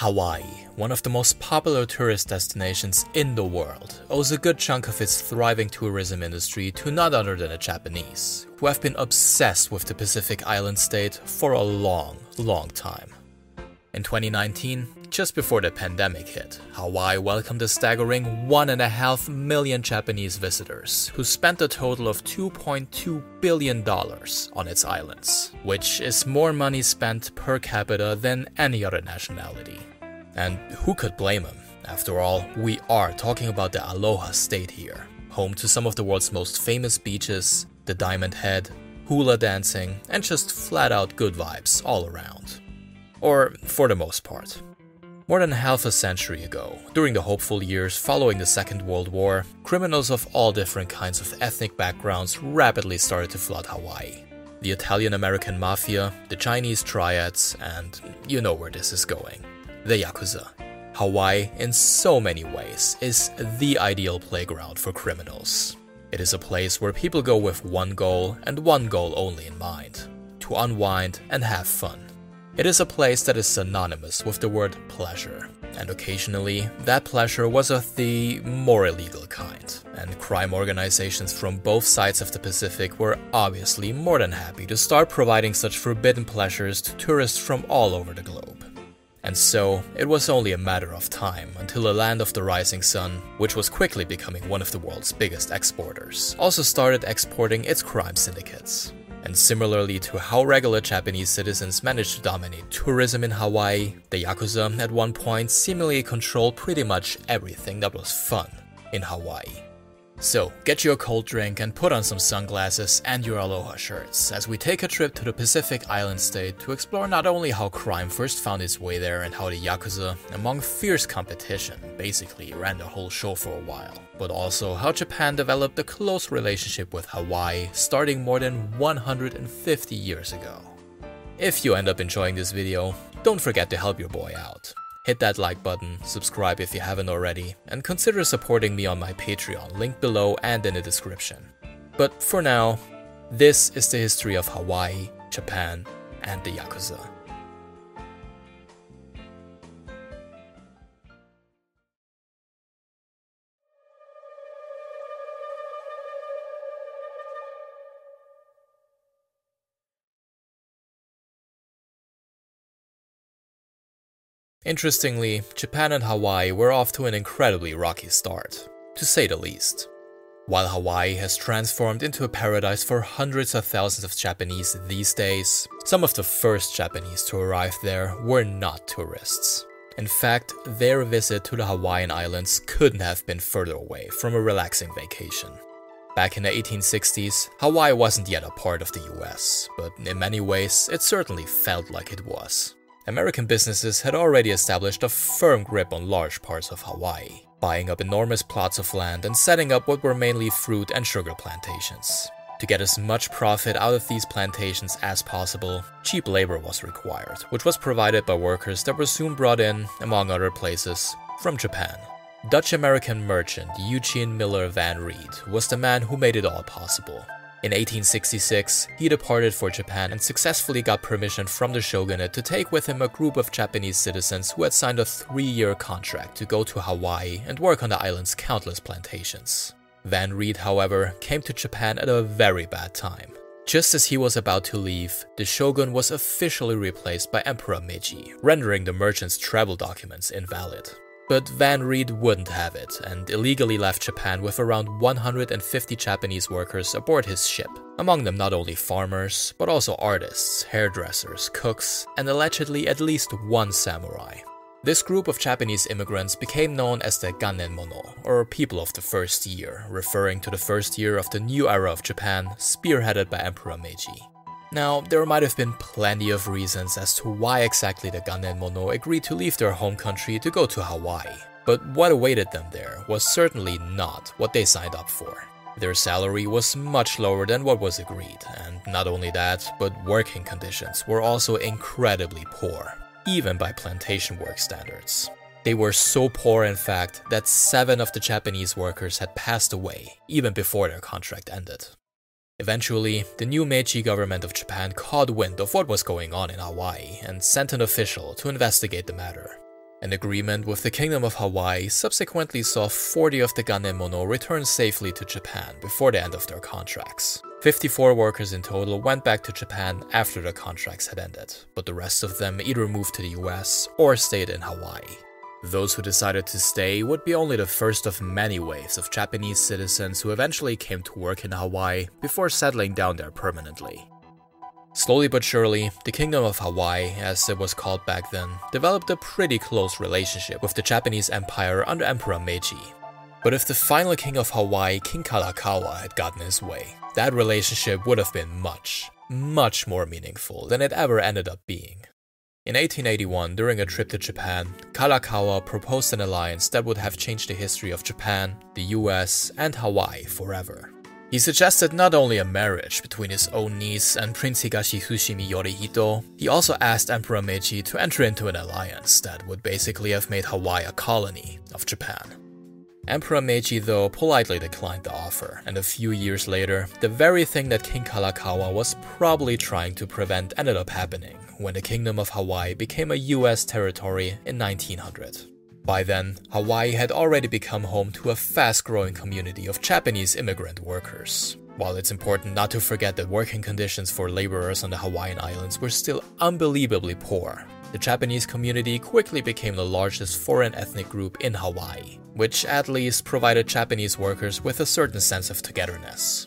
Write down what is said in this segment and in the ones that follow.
Hawaii, one of the most popular tourist destinations in the world, owes a good chunk of its thriving tourism industry to none other than the Japanese, who have been obsessed with the Pacific island state for a long, long time. In 2019, just before the pandemic hit, Hawaii welcomed a staggering 1.5 million Japanese visitors, who spent a total of $2.2 billion on its islands, which is more money spent per capita than any other nationality. And who could blame them? After all, we are talking about the Aloha State here, home to some of the world's most famous beaches, the Diamond Head, hula dancing, and just flat out good vibes all around. Or for the most part. More than half a century ago, during the hopeful years following the Second World War, criminals of all different kinds of ethnic backgrounds rapidly started to flood Hawaii. The Italian American Mafia, the Chinese Triads, and you know where this is going the Yakuza. Hawaii, in so many ways, is the ideal playground for criminals. It is a place where people go with one goal and one goal only in mind to unwind and have fun. It is a place that is synonymous with the word pleasure, and occasionally that pleasure was of the more illegal kind, and crime organizations from both sides of the Pacific were obviously more than happy to start providing such forbidden pleasures to tourists from all over the globe. And so, it was only a matter of time until the land of the rising sun, which was quickly becoming one of the world's biggest exporters, also started exporting its crime syndicates. And similarly to how regular Japanese citizens managed to dominate tourism in Hawaii, the Yakuza at one point seemingly controlled pretty much everything that was fun in Hawaii. So, get you a cold drink and put on some sunglasses and your aloha shirts as we take a trip to the Pacific island state to explore not only how crime first found its way there and how the Yakuza, among fierce competition, basically ran the whole show for a while, but also how Japan developed a close relationship with Hawaii starting more than 150 years ago. If you end up enjoying this video, don't forget to help your boy out hit that like button, subscribe if you haven't already, and consider supporting me on my Patreon, link below and in the description. But for now, this is the history of Hawaii, Japan, and the Yakuza. Interestingly, Japan and Hawaii were off to an incredibly rocky start, to say the least. While Hawaii has transformed into a paradise for hundreds of thousands of Japanese these days, some of the first Japanese to arrive there were not tourists. In fact, their visit to the Hawaiian Islands couldn't have been further away from a relaxing vacation. Back in the 1860s, Hawaii wasn't yet a part of the US, but in many ways, it certainly felt like it was. American businesses had already established a firm grip on large parts of Hawaii, buying up enormous plots of land and setting up what were mainly fruit and sugar plantations. To get as much profit out of these plantations as possible, cheap labor was required, which was provided by workers that were soon brought in, among other places, from Japan. Dutch American merchant Eugene Miller Van Reed was the man who made it all possible, in 1866, he departed for Japan and successfully got permission from the shogunate to take with him a group of Japanese citizens who had signed a three year contract to go to Hawaii and work on the island's countless plantations. Van Reed, however, came to Japan at a very bad time. Just as he was about to leave, the shogun was officially replaced by Emperor Meiji, rendering the merchant's travel documents invalid. But Van Reed wouldn't have it and illegally left Japan with around 150 Japanese workers aboard his ship. Among them, not only farmers, but also artists, hairdressers, cooks, and allegedly at least one samurai. This group of Japanese immigrants became known as the Gannen Mono, or people of the first year, referring to the first year of the new era of Japan, spearheaded by Emperor Meiji. Now, there might have been plenty of reasons as to why exactly the Gannen Mono agreed to leave their home country to go to Hawaii, but what awaited them there was certainly not what they signed up for. Their salary was much lower than what was agreed, and not only that, but working conditions were also incredibly poor, even by plantation work standards. They were so poor, in fact, that seven of the Japanese workers had passed away even before their contract ended. Eventually, the new Meiji government of Japan caught wind of what was going on in Hawaii and sent an official to investigate the matter. An agreement with the Kingdom of Hawaii subsequently saw 40 of the Gannen Mono return safely to Japan before the end of their contracts. 54 workers in total went back to Japan after the contracts had ended, but the rest of them either moved to the US or stayed in Hawaii. Those who decided to stay would be only the first of many waves of Japanese citizens who eventually came to work in Hawaii before settling down there permanently. Slowly but surely, the Kingdom of Hawaii, as it was called back then, developed a pretty close relationship with the Japanese Empire under Emperor Meiji. But if the final king of Hawaii, King Kalakaua, had gotten his way, that relationship would have been much, much more meaningful than it ever ended up being. In 1881, during a trip to Japan, Kalakaua proposed an alliance that would have changed the history of Japan, the US, and Hawaii forever. He suggested not only a marriage between his own niece and Prince Higashi Fushimi Yorihito, he also asked Emperor Meiji to enter into an alliance that would basically have made Hawaii a colony of Japan. Emperor Meiji, though, politely declined the offer, and a few years later, the very thing that King Kalakaua was probably trying to prevent ended up happening when the Kingdom of Hawaii became a US territory in 1900. By then, Hawaii had already become home to a fast growing community of Japanese immigrant workers. While it's important not to forget that working conditions for laborers on the Hawaiian Islands were still unbelievably poor, the Japanese community quickly became the largest foreign ethnic group in Hawaii, which at least provided Japanese workers with a certain sense of togetherness.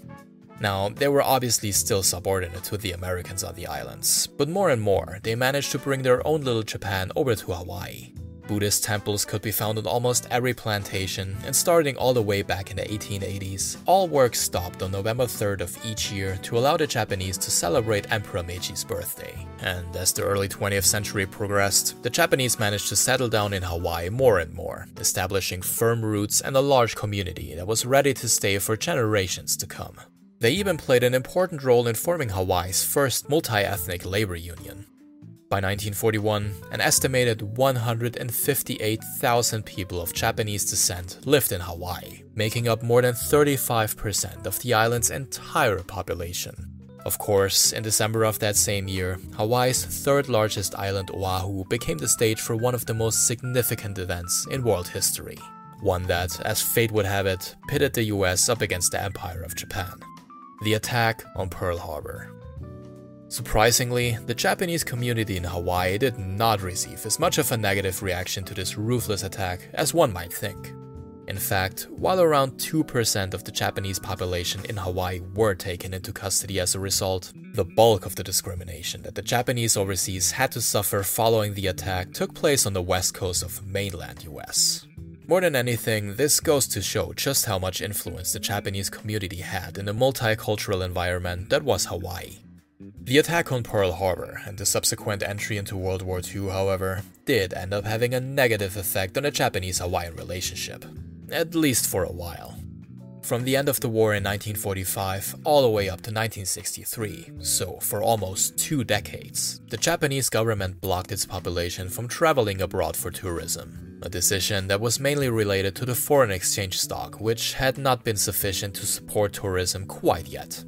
Now, they were obviously still subordinate to the Americans on the islands, but more and more, they managed to bring their own little Japan over to Hawaii, Buddhist temples could be found on almost every plantation, and starting all the way back in the 1880s, all work stopped on November 3rd of each year to allow the Japanese to celebrate Emperor Meiji's birthday. And as the early 20th century progressed, the Japanese managed to settle down in Hawaii more and more, establishing firm roots and a large community that was ready to stay for generations to come. They even played an important role in forming Hawaii's first multi ethnic labor union. By 1941, an estimated 158,000 people of Japanese descent lived in Hawaii, making up more than 35% of the island's entire population. Of course, in December of that same year, Hawaii's third largest island, Oahu, became the stage for one of the most significant events in world history. One that, as fate would have it, pitted the US up against the Empire of Japan. The attack on Pearl Harbor. Surprisingly, the Japanese community in Hawaii did not receive as much of a negative reaction to this ruthless attack as one might think. In fact, while around 2% of the Japanese population in Hawaii were taken into custody as a result, the bulk of the discrimination that the Japanese overseas had to suffer following the attack took place on the west coast of mainland US. More than anything, this goes to show just how much influence the Japanese community had in the multicultural environment that was Hawaii. The attack on Pearl Harbor and the subsequent entry into World War II, however, did end up having a negative effect on the Japanese Hawaiian relationship, at least for a while. From the end of the war in 1945 all the way up to 1963, so for almost two decades, the Japanese government blocked its population from traveling abroad for tourism, a decision that was mainly related to the foreign exchange stock, which had not been sufficient to support tourism quite yet.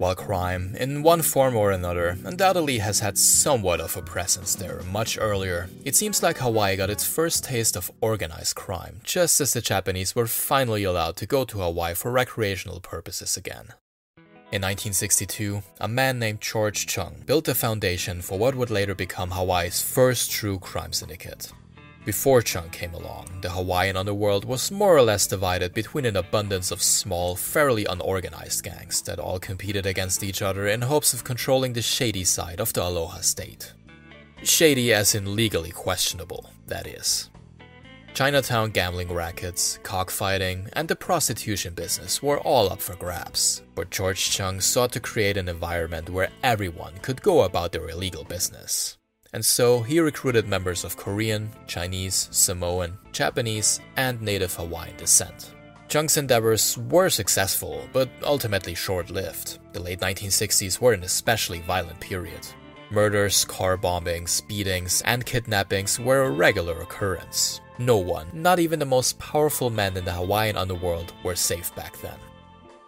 While crime, in one form or another, undoubtedly has had somewhat of a presence there much earlier, it seems like Hawaii got its first taste of organized crime just as the Japanese were finally allowed to go to Hawaii for recreational purposes again. In 1962, a man named George Chung built the foundation for what would later become Hawaii's first true crime syndicate. Before Chung came along, the Hawaiian underworld was more or less divided between an abundance of small, fairly unorganized gangs that all competed against each other in hopes of controlling the shady side of the Aloha state. Shady as in legally questionable, that is. Chinatown gambling rackets, cockfighting, and the prostitution business were all up for grabs, but George Chung sought to create an environment where everyone could go about their illegal business and so he recruited members of Korean, Chinese, Samoan, Japanese, and native Hawaiian descent. Chung's endeavors were successful, but ultimately short lived. The late 1960s were an especially violent period. Murders, car bombings, beatings, and kidnappings were a regular occurrence. No one, not even the most powerful men in the Hawaiian underworld, were safe back then.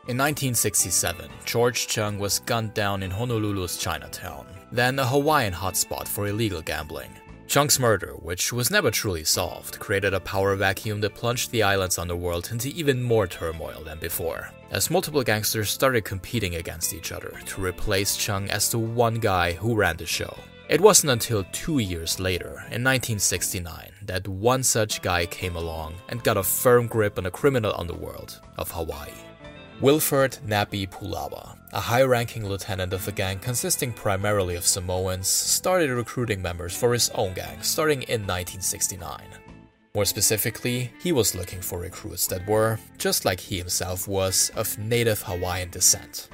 In 1967, George Chung was gunned down in Honolulu's Chinatown, then a Hawaiian hotspot for illegal gambling. Chung's murder, which was never truly solved, created a power vacuum that plunged the island's underworld into even more turmoil than before, as multiple gangsters started competing against each other to replace Chung as the one guy who ran the show. It wasn't until two years later, in 1969, that one such guy came along and got a firm grip on the criminal underworld of Hawaii. Wilford Nappy Pulawa, a high ranking lieutenant of a gang consisting primarily of Samoans, started recruiting members for his own gang starting in 1969. More specifically, he was looking for recruits that were, just like he himself was, of native Hawaiian descent.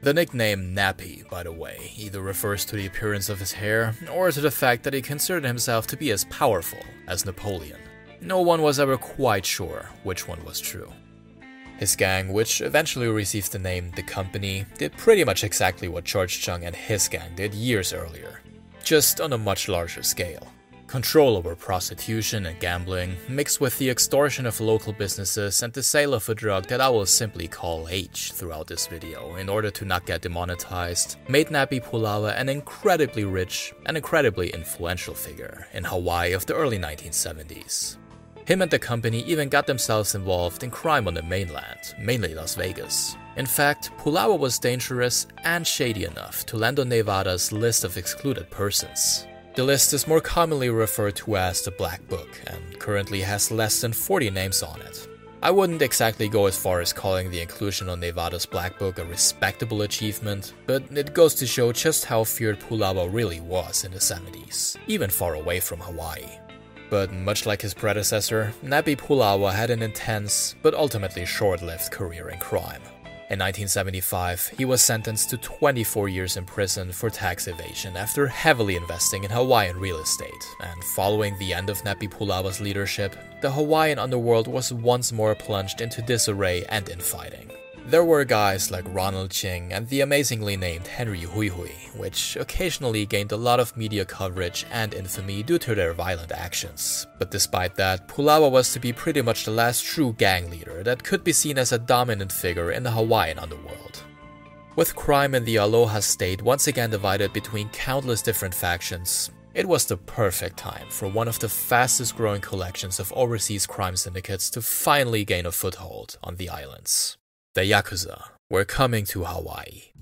The nickname Nappy, by the way, either refers to the appearance of his hair or to the fact that he considered himself to be as powerful as Napoleon. No one was ever quite sure which one was true. His gang, which eventually received the name The Company, did pretty much exactly what George Chung and his gang did years earlier, just on a much larger scale. Control over prostitution and gambling, mixed with the extortion of local businesses and the sale of a drug that I will simply call H throughout this video in order to not get demonetized, made Nappy Pulawa an incredibly rich and incredibly influential figure in Hawaii of the early 1970s. Him and the company even got themselves involved in crime on the mainland, mainly Las Vegas. In fact, Pulawa was dangerous and shady enough to land on Nevada's list of excluded persons. The list is more commonly referred to as the Black Book and currently has less than 40 names on it. I wouldn't exactly go as far as calling the inclusion on Nevada's Black Book a respectable achievement, but it goes to show just how feared Pulawa really was in the 70s, even far away from Hawaii. But much like his predecessor, Nappy Pulawa had an intense, but ultimately short lived career in crime. In 1975, he was sentenced to 24 years in prison for tax evasion after heavily investing in Hawaiian real estate. And following the end of Nappy Pulawa's leadership, the Hawaiian underworld was once more plunged into disarray and infighting. There were guys like Ronald Ching and the amazingly named Henry Hui Hui, which occasionally gained a lot of media coverage and infamy due to their violent actions. But despite that, Pulawa was to be pretty much the last true gang leader that could be seen as a dominant figure in the Hawaiian underworld. With crime in the Aloha state once again divided between countless different factions, it was the perfect time for one of the fastest growing collections of overseas crime syndicates to finally gain a foothold on the islands the Yakuza, were coming to Hawaii.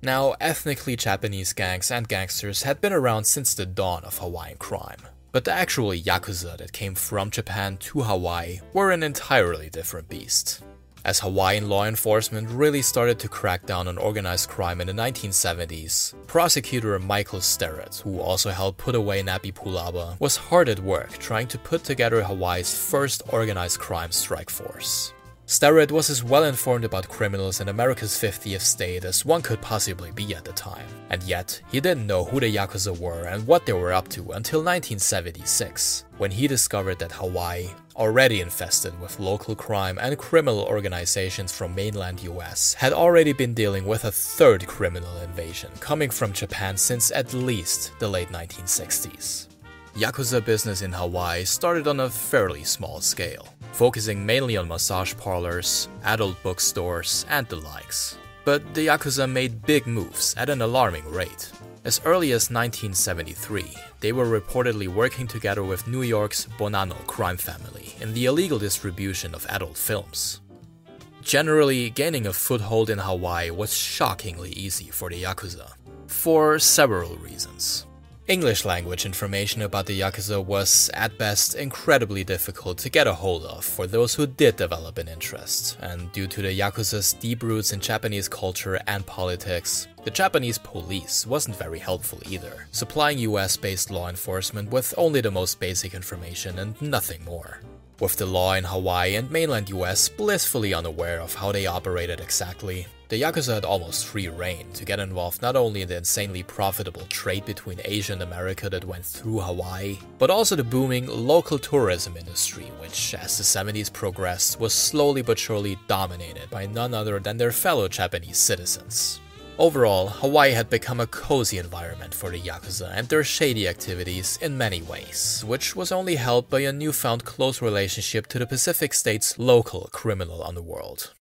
Now, ethnically Japanese gangs and gangsters had been around since the dawn of Hawaiian crime, but the actual Yakuza that came from Japan to Hawaii were an entirely different beast. As Hawaiian law enforcement really started to crack down on organized crime in the 1970s, prosecutor Michael Sterrett, who also helped put away Nappy Pulawa, was hard at work trying to put together Hawaii's first organized crime strike force. Sterrett was as well informed about criminals in America's 50th state as one could possibly be at the time, and yet he didn't know who the Yakuza were and what they were up to until 1976, when he discovered that Hawaii, already infested with local crime and criminal organizations from mainland US, had already been dealing with a third criminal invasion coming from Japan since at least the late 1960s. Yakuza business in Hawaii started on a fairly small scale focusing mainly on massage parlors, adult bookstores, and the likes. But the Yakuza made big moves at an alarming rate. As early as 1973, they were reportedly working together with New York's Bonanno crime family in the illegal distribution of adult films. Generally, gaining a foothold in Hawaii was shockingly easy for the Yakuza, for several reasons. English language information about the Yakuza was, at best, incredibly difficult to get a hold of for those who did develop an interest, and due to the Yakuza's deep roots in Japanese culture and politics, the Japanese police wasn't very helpful either, supplying US based law enforcement with only the most basic information and nothing more. With the law in Hawaii and mainland US blissfully unaware of how they operated exactly, the Yakuza had almost free reign to get involved not only in the insanely profitable trade between Asia and America that went through Hawaii, but also the booming local tourism industry, which, as the 70s progressed, was slowly but surely dominated by none other than their fellow Japanese citizens. Overall, Hawaii had become a cozy environment for the Yakuza and their shady activities in many ways, which was only helped by a newfound close relationship to the Pacific state's local criminal underworld.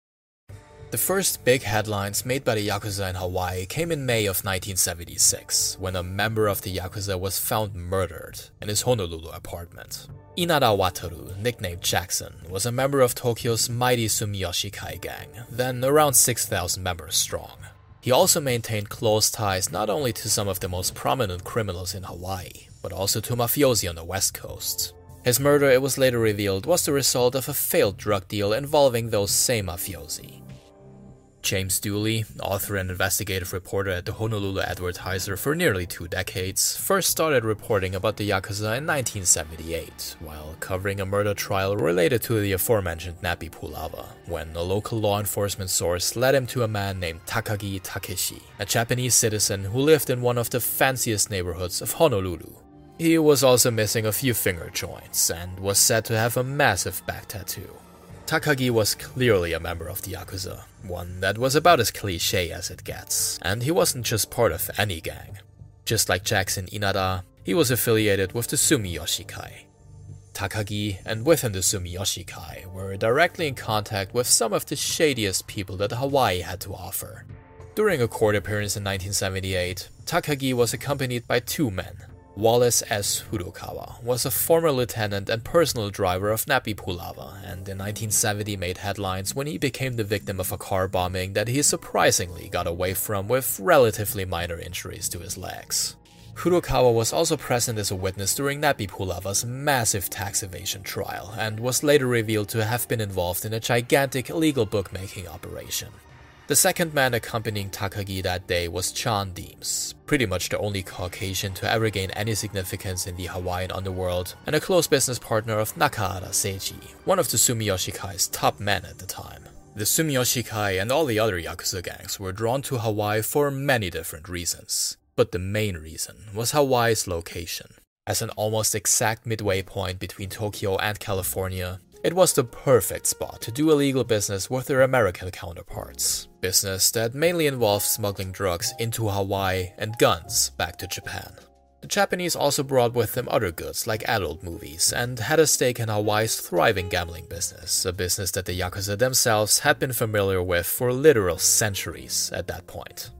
The first big headlines made by the Yakuza in Hawaii came in May of 1976, when a member of the Yakuza was found murdered in his Honolulu apartment. Inada Wataru, nicknamed Jackson, was a member of Tokyo's mighty Sumiyoshi Kai gang, then around 6,000 members strong. He also maintained close ties not only to some of the most prominent criminals in Hawaii, but also to mafiosi on the west coast. His murder, it was later revealed, was the result of a failed drug deal involving those same mafiosi. James Dooley, author and investigative reporter at the Honolulu Advertiser for nearly two decades, first started reporting about the Yakuza in 1978, while covering a murder trial related to the aforementioned Nappy Pulawa, when a local law enforcement source led him to a man named Takagi Takeshi, a Japanese citizen who lived in one of the fanciest neighborhoods of Honolulu. He was also missing a few finger joints and was said to have a massive back tattoo. Takagi was clearly a member of the Yakuza, one that was about as cliche as it gets, and he wasn't just part of any gang. Just like Jackson Inada, he was affiliated with the Sumiyoshi Kai. Takagi and within the Sumiyoshi Kai were directly in contact with some of the shadiest people that Hawaii had to offer. During a court appearance in 1978, Takagi was accompanied by two men, Wallace S. Furukawa was a former lieutenant and personal driver of Nappy Pulawa, and in 1970 made headlines when he became the victim of a car bombing that he surprisingly got away from with relatively minor injuries to his legs. Furukawa was also present as a witness during Nappy Pulawa's massive tax evasion trial, and was later revealed to have been involved in a gigantic illegal bookmaking operation. The second man accompanying Takagi that day was John Deems, pretty much the only Caucasian to ever gain any significance in the Hawaiian underworld, and a close business partner of Nakahara Seiji, one of the Sumiyoshi Kai's top men at the time. The Sumiyoshi and all the other Yakuza gangs were drawn to Hawaii for many different reasons, but the main reason was Hawaii's location. As an almost exact midway point between Tokyo and California, it was the perfect spot to do illegal business with their American counterparts. Business that mainly involved smuggling drugs into Hawaii and guns back to Japan. The Japanese also brought with them other goods like adult movies and had a stake in Hawaii's thriving gambling business, a business that the Yakuza themselves had been familiar with for literal centuries at that point.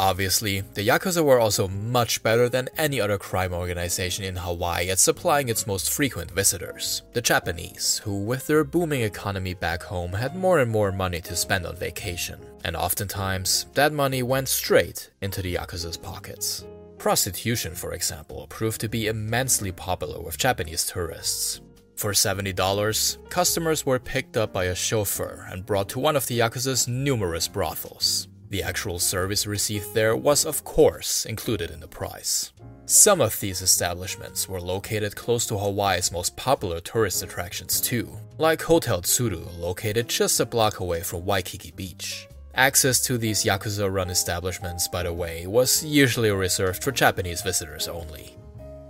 Obviously, the Yakuza were also much better than any other crime organization in Hawaii at supplying its most frequent visitors, the Japanese, who, with their booming economy back home, had more and more money to spend on vacation, and oftentimes, that money went straight into the Yakuza's pockets. Prostitution, for example, proved to be immensely popular with Japanese tourists. For $70, customers were picked up by a chauffeur and brought to one of the Yakuza's numerous brothels. The actual service received there was, of course, included in the price. Some of these establishments were located close to Hawaii's most popular tourist attractions too, like Hotel Tsuru, located just a block away from Waikiki Beach. Access to these Yakuza run establishments, by the way, was usually reserved for Japanese visitors only.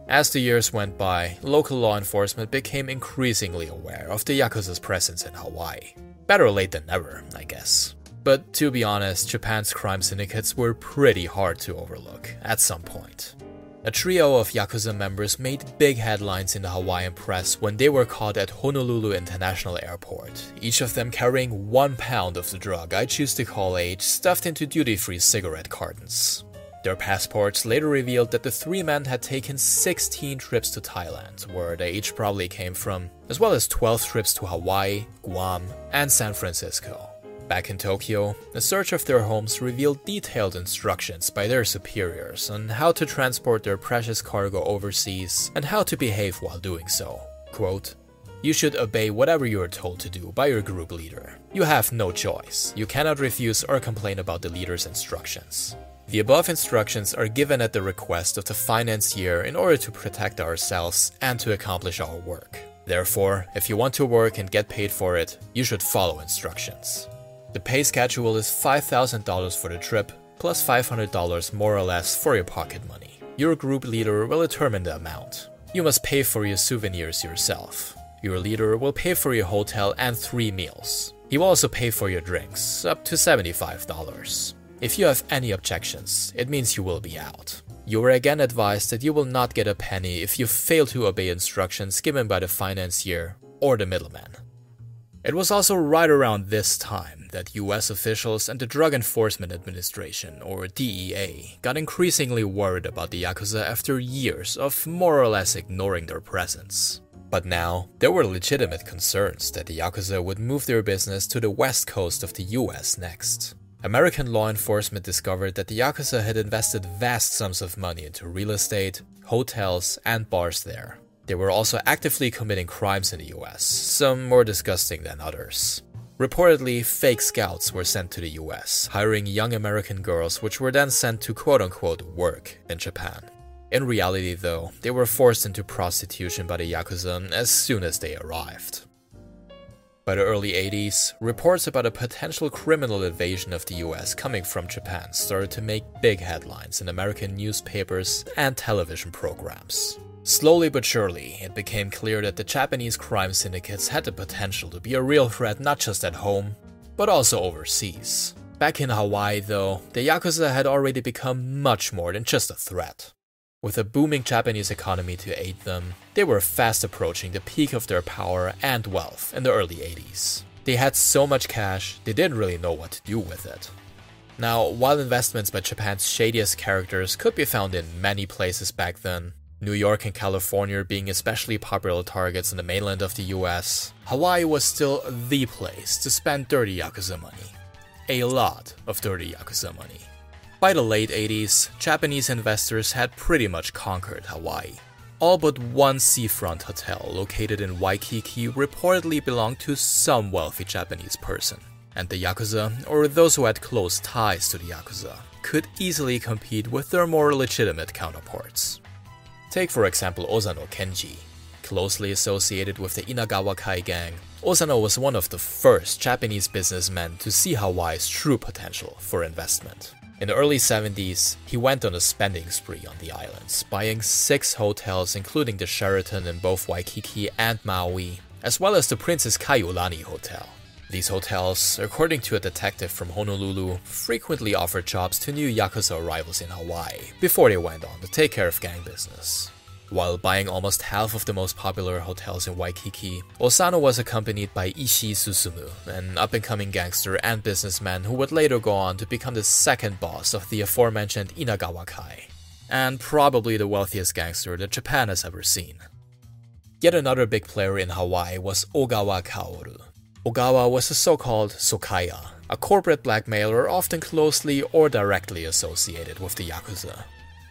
As the years went by, local law enforcement became increasingly aware of the Yakuza's presence in Hawaii. Better late than never, I guess. But to be honest, Japan's crime syndicates were pretty hard to overlook at some point. A trio of Yakuza members made big headlines in the Hawaiian press when they were caught at Honolulu International Airport, each of them carrying one pound of the drug I choose to call H stuffed into duty free cigarette cartons. Their passports later revealed that the three men had taken 16 trips to Thailand, where they each probably came from, as well as 12 trips to Hawaii, Guam, and San Francisco. Back in Tokyo, a search of their homes revealed detailed instructions by their superiors on how to transport their precious cargo overseas and how to behave while doing so. Quote, you should obey whatever you are told to do by your group leader. You have no choice. You cannot refuse or complain about the leader's instructions. The above instructions are given at the request of the financier in order to protect ourselves and to accomplish our work. Therefore, if you want to work and get paid for it, you should follow instructions. The pay schedule is $5,000 for the trip, plus $500 more or less for your pocket money. Your group leader will determine the amount. You must pay for your souvenirs yourself. Your leader will pay for your hotel and three meals. He will also pay for your drinks, up to $75. If you have any objections, it means you will be out. You are again advised that you will not get a penny if you fail to obey instructions given by the financier or the middleman. It was also right around this time that US officials and the Drug Enforcement Administration, or DEA, got increasingly worried about the Yakuza after years of more or less ignoring their presence. But now, there were legitimate concerns that the Yakuza would move their business to the west coast of the US next. American law enforcement discovered that the Yakuza had invested vast sums of money into real estate, hotels, and bars there. They were also actively committing crimes in the US, some more disgusting than others. Reportedly, fake scouts were sent to the US, hiring young American girls, which were then sent to quote unquote work in Japan. In reality, though, they were forced into prostitution by the Yakuza as soon as they arrived. By the early 80s, reports about a potential criminal invasion of the US coming from Japan started to make big headlines in American newspapers and television programs. Slowly but surely, it became clear that the Japanese crime syndicates had the potential to be a real threat not just at home, but also overseas. Back in Hawaii, though, the Yakuza had already become much more than just a threat. With a booming Japanese economy to aid them, they were fast approaching the peak of their power and wealth in the early 80s. They had so much cash, they didn't really know what to do with it. Now, while investments by Japan's shadiest characters could be found in many places back then, New York and California being especially popular targets in the mainland of the US, Hawaii was still the place to spend dirty Yakuza money. A lot of dirty Yakuza money. By the late 80s, Japanese investors had pretty much conquered Hawaii. All but one seafront hotel located in Waikiki reportedly belonged to some wealthy Japanese person. And the Yakuza, or those who had close ties to the Yakuza, could easily compete with their more legitimate counterparts. Take, for example, Osano Kenji. Closely associated with the Inagawa Kai gang, Osano was one of the first Japanese businessmen to see Hawaii's true potential for investment. In the early 70s, he went on a spending spree on the islands, buying six hotels, including the Sheraton in both Waikiki and Maui, as well as the Princess Kaiulani Hotel. These hotels, according to a detective from Honolulu, frequently offered jobs to new Yakuza arrivals in Hawaii before they went on to take care of gang business. While buying almost half of the most popular hotels in Waikiki, Osano was accompanied by Ishii Susumu, an up and coming gangster and businessman who would later go on to become the second boss of the aforementioned Inagawa Kai, and probably the wealthiest gangster that Japan has ever seen. Yet another big player in Hawaii was Ogawa Kaoru, Ogawa was a so called Sokaiya, a corporate blackmailer often closely or directly associated with the Yakuza.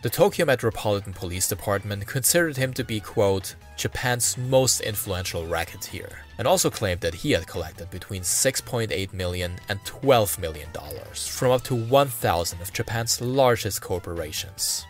The Tokyo Metropolitan Police Department considered him to be, quote, Japan's most influential racketeer, and also claimed that he had collected between 6.8 million and 12 million dollars from up to 1,000 of Japan's largest corporations.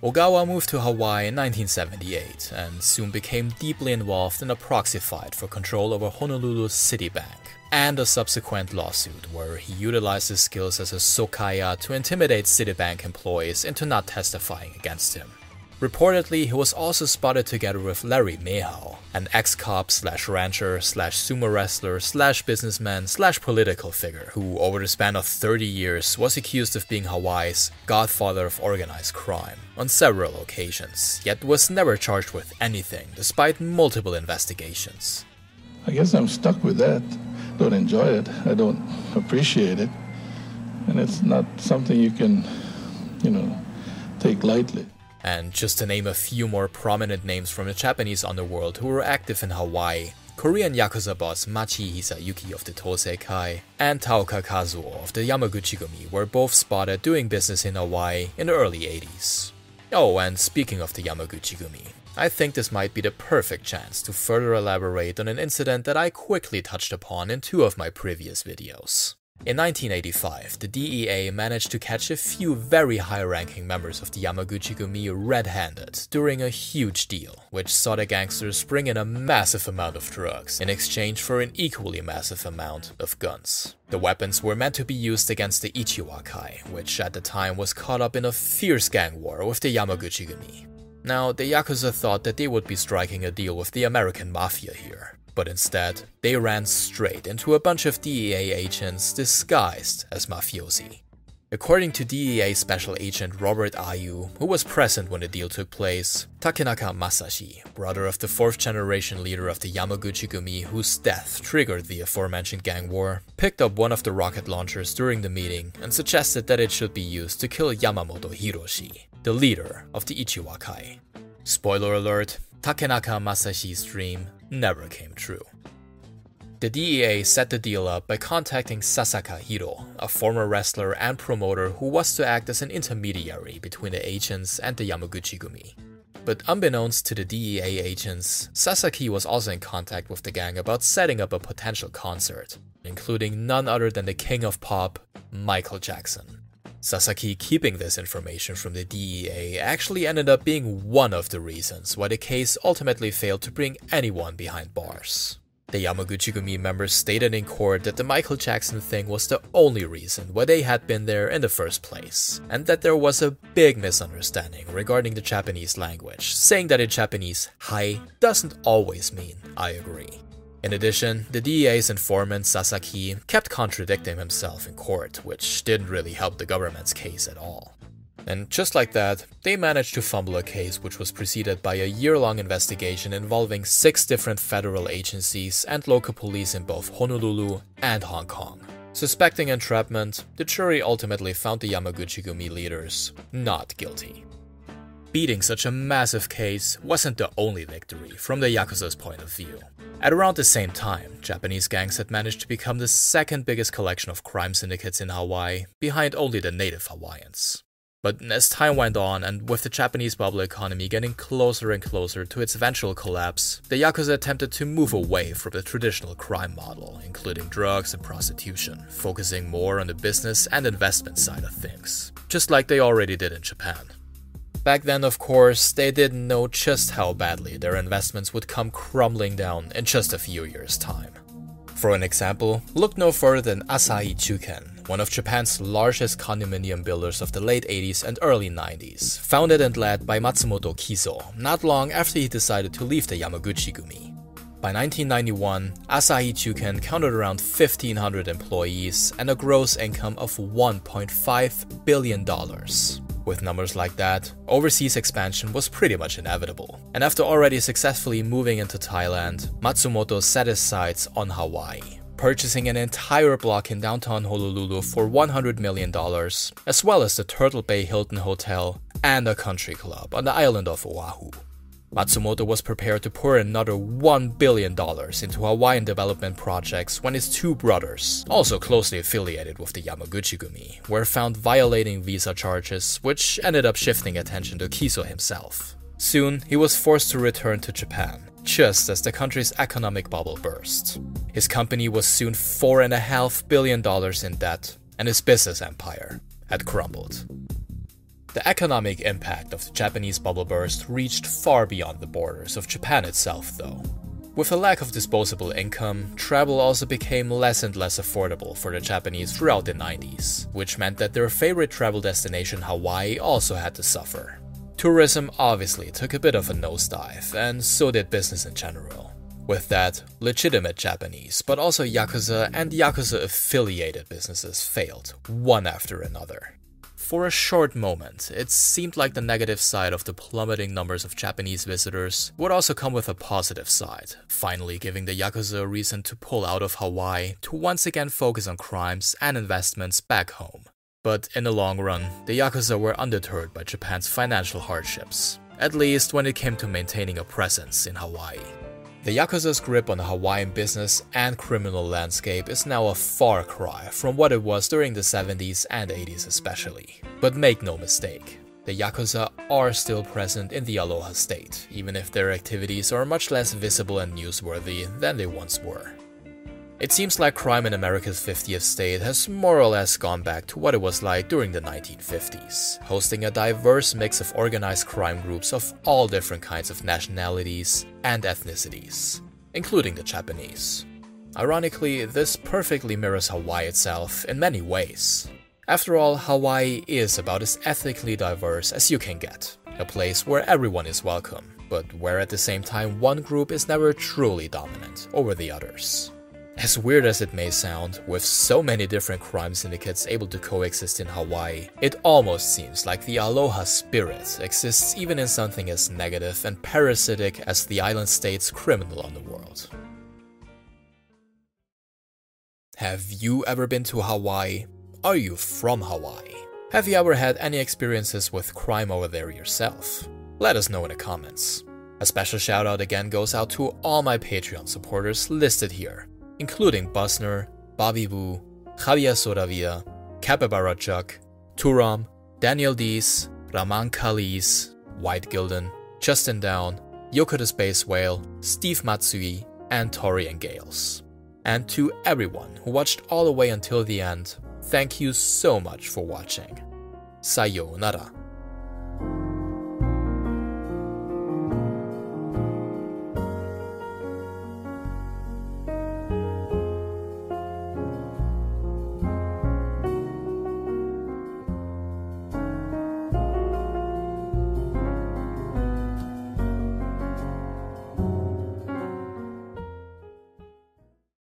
Ogawa moved to Hawaii in 1978 and soon became deeply involved in a proxy fight for control over Honolulu's Citibank and a subsequent lawsuit where he utilized his skills as a sokaiya to intimidate Citibank employees into not testifying against him. Reportedly, he was also spotted together with Larry Mehau, an ex-cop slash rancher slash sumo wrestler slash businessman slash political figure who, over the span of 30 years, was accused of being Hawaii's godfather of organized crime on several occasions, yet was never charged with anything despite multiple investigations. I guess I'm stuck with that. Don't enjoy it. I don't appreciate it. And it's not something you can, you know, take lightly. And just to name a few more prominent names from the Japanese underworld who were active in Hawaii, Korean Yakuza boss Machi Hisayuki of the Tosei Kai and Taoka Kazuo of the Yamaguchi-gumi were both spotted doing business in Hawaii in the early 80s. Oh, and speaking of the Yamaguchi-gumi, I think this might be the perfect chance to further elaborate on an incident that I quickly touched upon in two of my previous videos. In 1985, the DEA managed to catch a few very high ranking members of the Yamaguchi Gumi red handed during a huge deal, which saw the gangsters bring in a massive amount of drugs in exchange for an equally massive amount of guns. The weapons were meant to be used against the Ichiwa Kai, which at the time was caught up in a fierce gang war with the Yamaguchi Gumi. Now, the Yakuza thought that they would be striking a deal with the American Mafia here, but instead, they ran straight into a bunch of DEA agents disguised as mafiosi. According to DEA Special Agent Robert Ayu, who was present when the deal took place, Takenaka Masashi, brother of the fourth generation leader of the Yamaguchi-gumi whose death triggered the aforementioned gang war, picked up one of the rocket launchers during the meeting and suggested that it should be used to kill Yamamoto Hiroshi, the leader of the Ichiwakai. Spoiler alert, Takenaka Masashi's dream never came true. The DEA set the deal up by contacting Sasaki Hiro, a former wrestler and promoter who was to act as an intermediary between the agents and the Yamaguchi Gumi. But unbeknownst to the DEA agents, Sasaki was also in contact with the gang about setting up a potential concert, including none other than the king of pop, Michael Jackson. Sasaki keeping this information from the DEA actually ended up being one of the reasons why the case ultimately failed to bring anyone behind bars. The Yamaguchi-gumi members stated in court that the Michael Jackson thing was the only reason why they had been there in the first place, and that there was a big misunderstanding regarding the Japanese language, saying that in Japanese, hi doesn't always mean I agree. In addition, the DEA's informant Sasaki kept contradicting himself in court, which didn't really help the government's case at all. And just like that, they managed to fumble a case which was preceded by a year long investigation involving six different federal agencies and local police in both Honolulu and Hong Kong. Suspecting entrapment, the jury ultimately found the Yamaguchi Gumi leaders not guilty. Beating such a massive case wasn't the only victory from the Yakuza's point of view. At around the same time, Japanese gangs had managed to become the second biggest collection of crime syndicates in Hawaii, behind only the native Hawaiians. But as time went on, and with the Japanese bubble economy getting closer and closer to its eventual collapse, the Yakuza attempted to move away from the traditional crime model, including drugs and prostitution, focusing more on the business and investment side of things, just like they already did in Japan. Back then, of course, they didn't know just how badly their investments would come crumbling down in just a few years' time. For an example, look no further than Asahi Juken, one of Japan's largest condominium builders of the late 80s and early 90s, founded and led by Matsumoto Kiso, not long after he decided to leave the Yamaguchi Gumi. By 1991, Asahi Juken counted around 1,500 employees and a gross income of $1.5 billion. With numbers like that, overseas expansion was pretty much inevitable. And after already successfully moving into Thailand, Matsumoto set his sights on Hawaii purchasing an entire block in downtown Honolulu for $100 million, as well as the Turtle Bay Hilton Hotel and a country club on the island of Oahu. Matsumoto was prepared to pour another $1 billion into Hawaiian development projects when his two brothers, also closely affiliated with the Yamaguchi Gumi, were found violating visa charges, which ended up shifting attention to Kiso himself. Soon, he was forced to return to Japan, just as the country's economic bubble burst. His company was soon $4.5 billion in debt, and his business empire had crumbled. The economic impact of the Japanese bubble burst reached far beyond the borders of Japan itself, though. With a lack of disposable income, travel also became less and less affordable for the Japanese throughout the 90s, which meant that their favorite travel destination, Hawaii, also had to suffer. Tourism obviously took a bit of a nosedive, and so did business in general. With that, legitimate Japanese, but also Yakuza and Yakuza affiliated businesses failed, one after another. For a short moment, it seemed like the negative side of the plummeting numbers of Japanese visitors would also come with a positive side, finally giving the Yakuza a reason to pull out of Hawaii to once again focus on crimes and investments back home. But in the long run, the Yakuza were undeterred by Japan's financial hardships, at least when it came to maintaining a presence in Hawaii. The Yakuza's grip on the Hawaiian business and criminal landscape is now a far cry from what it was during the 70s and 80s, especially. But make no mistake, the Yakuza are still present in the Aloha state, even if their activities are much less visible and newsworthy than they once were. It seems like crime in America's 50th state has more or less gone back to what it was like during the 1950s, hosting a diverse mix of organized crime groups of all different kinds of nationalities and ethnicities, including the Japanese. Ironically, this perfectly mirrors Hawaii itself in many ways. After all, Hawaii is about as ethnically diverse as you can get, a place where everyone is welcome, but where at the same time one group is never truly dominant over the others. As weird as it may sound, with so many different crime syndicates able to coexist in Hawaii, it almost seems like the aloha spirit exists even in something as negative and parasitic as the island state's criminal underworld. Have you ever been to Hawaii? Are you from Hawaii? Have you ever had any experiences with crime over there yourself? Let us know in the comments. A special shout out again goes out to all my Patreon supporters listed here including Busner, Bobby Wu, Javier Soravia, Capybara Chuck, Turam, Daniel Dees, Raman Kalis, White Gilden, Justin Down, Yoko the Space Whale, Steve Matsui, and Tori and Gales. And to everyone who watched all the way until the end, thank you so much for watching. Sayonara.